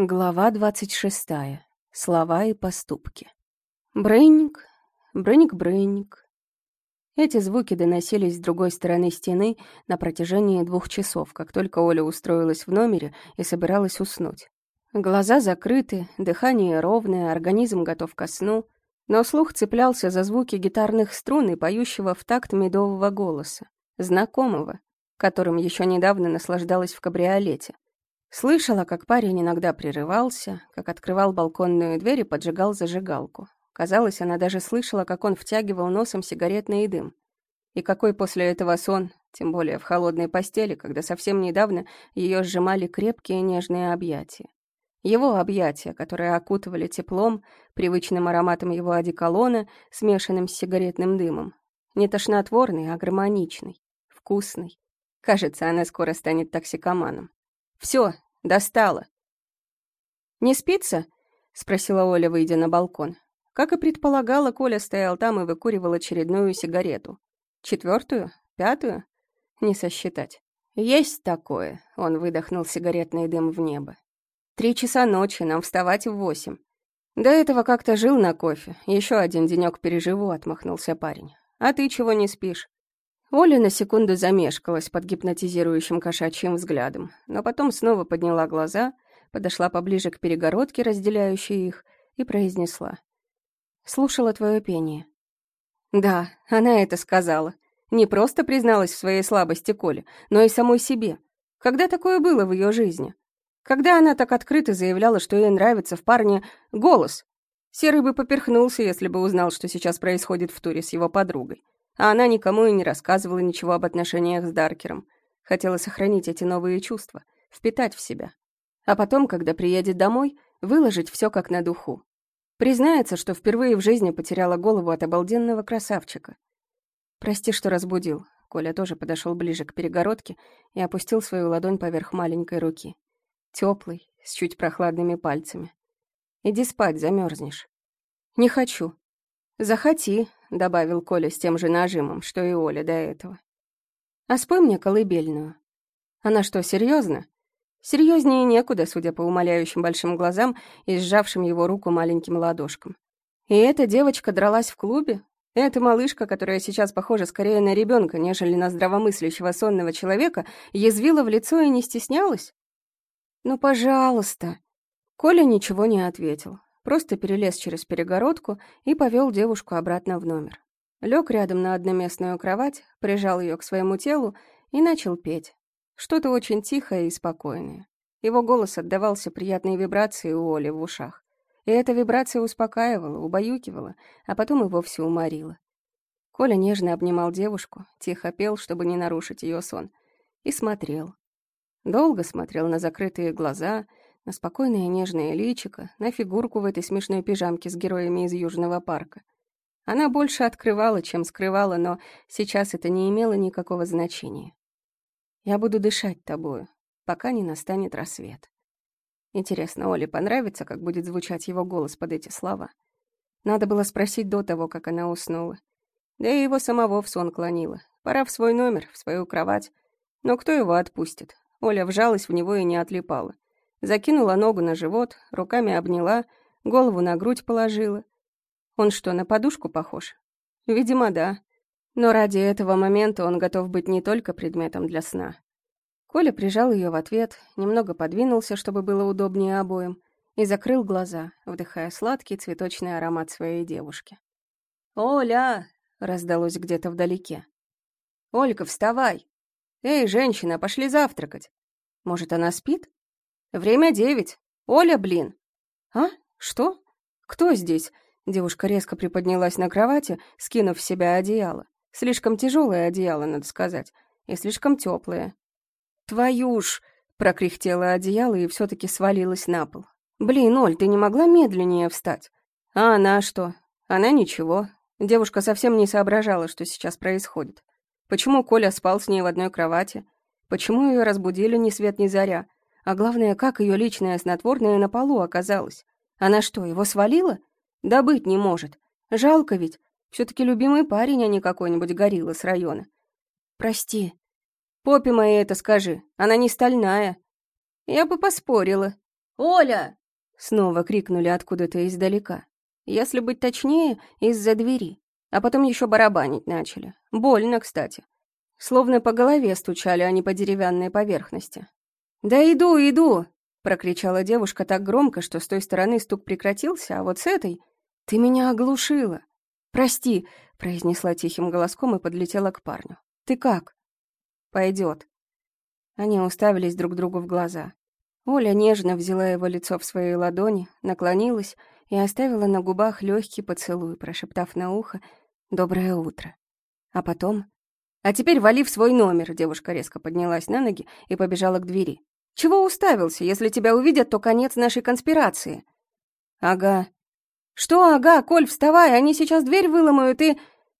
Глава двадцать шестая. Слова и поступки. Брынник, брынник-брынник. Эти звуки доносились с другой стороны стены на протяжении двух часов, как только Оля устроилась в номере и собиралась уснуть. Глаза закрыты, дыхание ровное, организм готов ко сну, но слух цеплялся за звуки гитарных струн и поющего в такт медового голоса, знакомого, которым еще недавно наслаждалась в кабриолете — Слышала, как парень иногда прерывался, как открывал балконную дверь и поджигал зажигалку. Казалось, она даже слышала, как он втягивал носом сигаретный дым. И какой после этого сон, тем более в холодной постели, когда совсем недавно ее сжимали крепкие нежные объятия. Его объятия, которые окутывали теплом, привычным ароматом его одеколона, смешанным с сигаретным дымом. Не тошнотворный, а гармоничный, вкусный. Кажется, она скоро станет токсикоманом. Все, достала. «Не спится?» — спросила Оля, выйдя на балкон. Как и предполагала, Коля стоял там и выкуривал очередную сигарету. Четвертую? Пятую? Не сосчитать. «Есть такое», — он выдохнул сигаретный дым в небо. «Три часа ночи, нам вставать в восемь. До этого как-то жил на кофе. Еще один денек переживу», — отмахнулся парень. «А ты чего не спишь?» Оля на секунду замешкалась под гипнотизирующим кошачьим взглядом, но потом снова подняла глаза, подошла поближе к перегородке, разделяющей их, и произнесла. «Слушала твое пение». Да, она это сказала. Не просто призналась в своей слабости Коле, но и самой себе. Когда такое было в ее жизни? Когда она так открыто заявляла, что ей нравится в парне голос? Серый бы поперхнулся, если бы узнал, что сейчас происходит в туре с его подругой. А она никому и не рассказывала ничего об отношениях с Даркером. Хотела сохранить эти новые чувства, впитать в себя. А потом, когда приедет домой, выложить все как на духу. Признается, что впервые в жизни потеряла голову от обалденного красавчика. «Прости, что разбудил». Коля тоже подошел ближе к перегородке и опустил свою ладонь поверх маленькой руки. Теплый, с чуть прохладными пальцами. «Иди спать, замерзнешь». «Не хочу». «Захоти», — добавил Коля с тем же нажимом, что и Оля до этого. «А спой мне колыбельную». «Она что, серьезно? Серьезнее некуда, судя по умоляющим большим глазам и сжавшим его руку маленьким ладошкам. И эта девочка дралась в клубе? Эта малышка, которая сейчас похожа скорее на ребенка, нежели на здравомыслящего сонного человека, язвила в лицо и не стеснялась? «Ну, пожалуйста!» Коля ничего не ответил просто перелез через перегородку и повел девушку обратно в номер. Лег рядом на одноместную кровать, прижал ее к своему телу и начал петь. Что-то очень тихое и спокойное. Его голос отдавался приятной вибрации у Оли в ушах. И эта вибрация успокаивала, убаюкивала, а потом и вовсе уморила. Коля нежно обнимал девушку, тихо пел, чтобы не нарушить ее сон, и смотрел. Долго смотрел на закрытые глаза, на спокойное нежное личико, на фигурку в этой смешной пижамке с героями из Южного парка. Она больше открывала, чем скрывала, но сейчас это не имело никакого значения. «Я буду дышать тобою, пока не настанет рассвет». Интересно, Оле понравится, как будет звучать его голос под эти слова? Надо было спросить до того, как она уснула. Да и его самого в сон клонило. Пора в свой номер, в свою кровать. Но кто его отпустит? Оля вжалась в него и не отлипала. Закинула ногу на живот, руками обняла, голову на грудь положила. Он что, на подушку похож? Видимо, да. Но ради этого момента он готов быть не только предметом для сна. Коля прижал ее в ответ, немного подвинулся, чтобы было удобнее обоим, и закрыл глаза, вдыхая сладкий цветочный аромат своей девушки. «Оля!» — раздалось где-то вдалеке. «Ольга, вставай! Эй, женщина, пошли завтракать! Может, она спит?» Время девять. Оля, блин. А? Что? Кто здесь? Девушка резко приподнялась на кровати, скинув с себя одеяло. Слишком тяжелое одеяло, надо сказать, и слишком теплое. Твою ж! Прокряхтело одеяло и все-таки свалилось на пол. Блин, Оль, ты не могла медленнее встать? А она что? Она ничего. Девушка совсем не соображала, что сейчас происходит. Почему Коля спал с ней в одной кровати? Почему ее разбудили ни свет ни заря? А главное, как ее личное снотворное на полу оказалось. Она что, его свалила? Да быть не может. Жалко ведь. все таки любимый парень, а не какой-нибудь горилла с района. Прости. Попе моей это скажи, она не стальная. Я бы поспорила. «Оля!» — снова крикнули откуда-то издалека. Если быть точнее, из-за двери. А потом еще барабанить начали. Больно, кстати. Словно по голове стучали, а не по деревянной поверхности. «Да иду, иду!» — прокричала девушка так громко, что с той стороны стук прекратился, а вот с этой... «Ты меня оглушила!» «Прости!» — произнесла тихим голоском и подлетела к парню. «Ты как?» «Пойдет». Они уставились друг другу в глаза. Оля нежно взяла его лицо в свои ладони, наклонилась и оставила на губах легкий поцелуй, прошептав на ухо «Доброе утро». А потом «А теперь вали в свой номер», — девушка резко поднялась на ноги и побежала к двери. «Чего уставился? Если тебя увидят, то конец нашей конспирации». «Ага». «Что ага? Коль, вставай, они сейчас дверь выломают и...»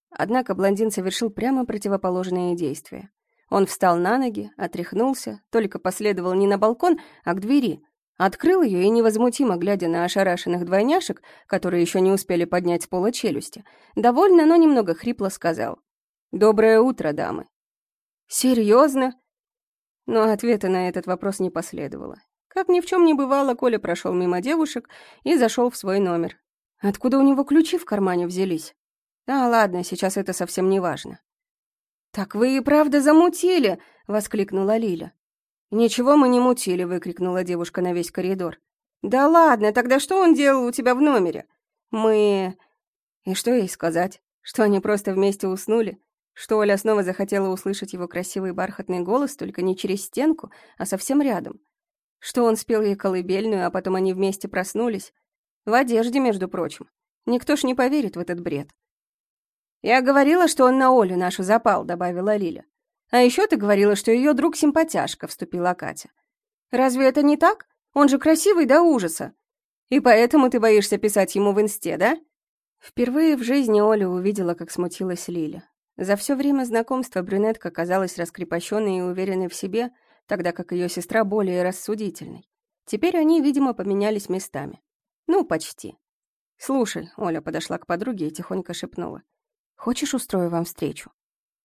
Однако блондин совершил прямо противоположные действия. Он встал на ноги, отряхнулся, только последовал не на балкон, а к двери. Открыл ее и, невозмутимо глядя на ошарашенных двойняшек, которые еще не успели поднять с пола челюсти, довольно, но немного хрипло сказал. «Доброе утро, дамы». «Серьезно?» Но ответа на этот вопрос не последовало. Как ни в чем не бывало, Коля прошел мимо девушек и зашел в свой номер. Откуда у него ключи в кармане взялись? А, ладно, сейчас это совсем не важно. «Так вы и правда замутили!» — воскликнула Лиля. «Ничего мы не мутили!» — выкрикнула девушка на весь коридор. «Да ладно, тогда что он делал у тебя в номере?» «Мы...» И что ей сказать? Что они просто вместе уснули? Что Оля снова захотела услышать его красивый бархатный голос, только не через стенку, а совсем рядом. Что он спел ей колыбельную, а потом они вместе проснулись. В одежде, между прочим. Никто ж не поверит в этот бред. «Я говорила, что он на Олю нашу запал», — добавила Лиля. «А еще ты говорила, что ее друг симпатяшка», — вступила Катя. «Разве это не так? Он же красивый до ужаса. И поэтому ты боишься писать ему в инсте, да?» Впервые в жизни Оля увидела, как смутилась Лиля. За все время знакомства брюнетка казалась раскрепощенной и уверенной в себе, тогда как ее сестра более рассудительной. Теперь они, видимо, поменялись местами. Ну, почти. «Слушай», — Оля подошла к подруге и тихонько шепнула. «Хочешь, устрою вам встречу?»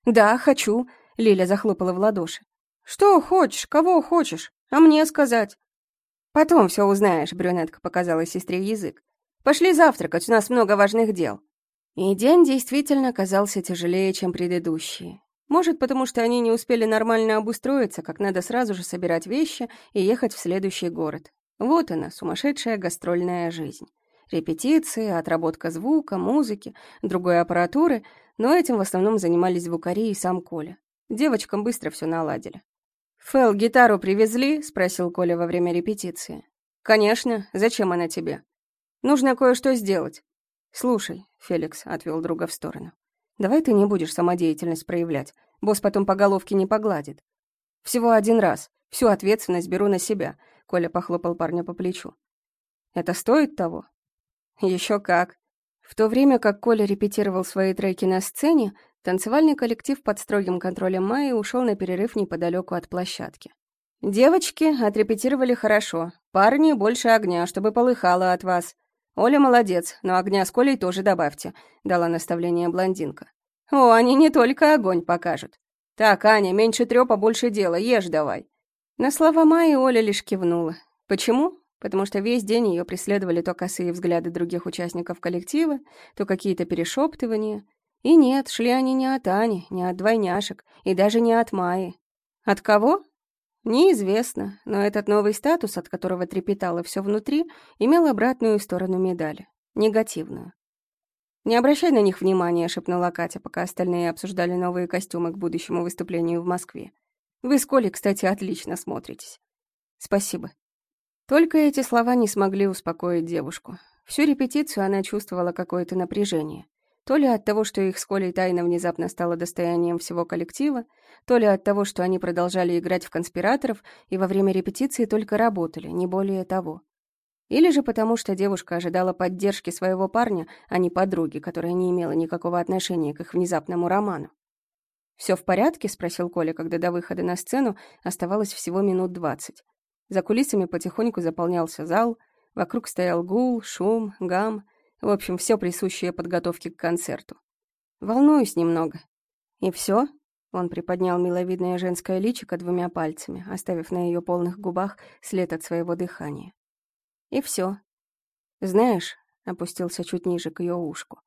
«Да, хочу», — Лиля захлопала в ладоши. «Что хочешь, кого хочешь, а мне сказать?» «Потом все узнаешь», — брюнетка показала сестре язык. «Пошли завтракать, у нас много важных дел». И день действительно казался тяжелее, чем предыдущие. Может, потому что они не успели нормально обустроиться, как надо сразу же собирать вещи и ехать в следующий город. Вот она, сумасшедшая гастрольная жизнь. Репетиции, отработка звука, музыки, другой аппаратуры, но этим в основном занимались звукари и сам Коля. Девочкам быстро все наладили. «Фэл, гитару привезли?» — спросил Коля во время репетиции. «Конечно. Зачем она тебе?» «Нужно кое-что сделать». «Слушай», — Феликс отвел друга в сторону, «давай ты не будешь самодеятельность проявлять. Босс потом по головке не погладит. Всего один раз. Всю ответственность беру на себя», — Коля похлопал парня по плечу. «Это стоит того?» Еще как». В то время как Коля репетировал свои треки на сцене, танцевальный коллектив под строгим контролем Майи ушел на перерыв неподалеку от площадки. «Девочки отрепетировали хорошо. Парни, больше огня, чтобы полыхало от вас. «Оля молодец, но огня с Колей тоже добавьте», — дала наставление блондинка. «О, они не только огонь покажут. Так, Аня, меньше трёпа, больше дела, ешь давай». На слова Майи Оля лишь кивнула. Почему? Потому что весь день ее преследовали то косые взгляды других участников коллектива, то какие-то перешептывания. И нет, шли они не от Ани, не от двойняшек, и даже не от Майи. От кого? Неизвестно, но этот новый статус, от которого трепетало все внутри, имел обратную сторону медали, негативную. «Не обращай на них внимания», — шепнула Катя, пока остальные обсуждали новые костюмы к будущему выступлению в Москве. «Вы с Колей, кстати, отлично смотритесь». «Спасибо». Только эти слова не смогли успокоить девушку. Всю репетицию она чувствовала какое-то напряжение. То ли от того, что их с Колей тайна внезапно стала достоянием всего коллектива, то ли от того, что они продолжали играть в конспираторов и во время репетиции только работали, не более того. Или же потому, что девушка ожидала поддержки своего парня, а не подруги, которая не имела никакого отношения к их внезапному роману. «Все в порядке?» — спросил Коля, когда до выхода на сцену оставалось всего минут двадцать. За кулисами потихоньку заполнялся зал, вокруг стоял гул, шум, гам, в общем, все присущее подготовке к концерту. Волнуюсь немного. И все? Он приподнял миловидное женское личико двумя пальцами, оставив на ее полных губах след от своего дыхания. И все. Знаешь, опустился чуть ниже к ее ушку.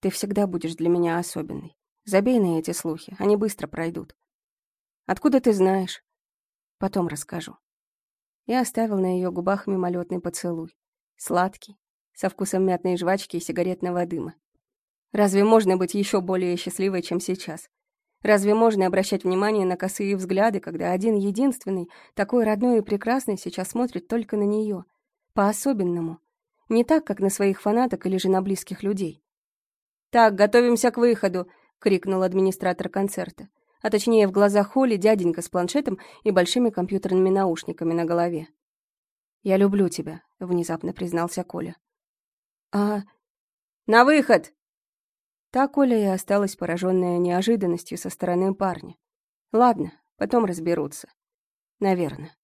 Ты всегда будешь для меня особенной. Забей на эти слухи, они быстро пройдут. Откуда ты знаешь? Потом расскажу. Я оставил на ее губах мимолетный поцелуй. Сладкий, со вкусом мятной жвачки и сигаретного дыма. Разве можно быть еще более счастливой, чем сейчас? Разве можно обращать внимание на косые взгляды, когда один единственный, такой родной и прекрасный, сейчас смотрит только на нее, По-особенному. Не так, как на своих фанаток или же на близких людей. «Так, готовимся к выходу!» — крикнул администратор концерта. А точнее, в глазах Холли дяденька с планшетом и большими компьютерными наушниками на голове. «Я люблю тебя», — внезапно признался Коля. «А...» «На выход!» Так Коля и осталась пораженная неожиданностью со стороны парня. Ладно, потом разберутся. Наверное.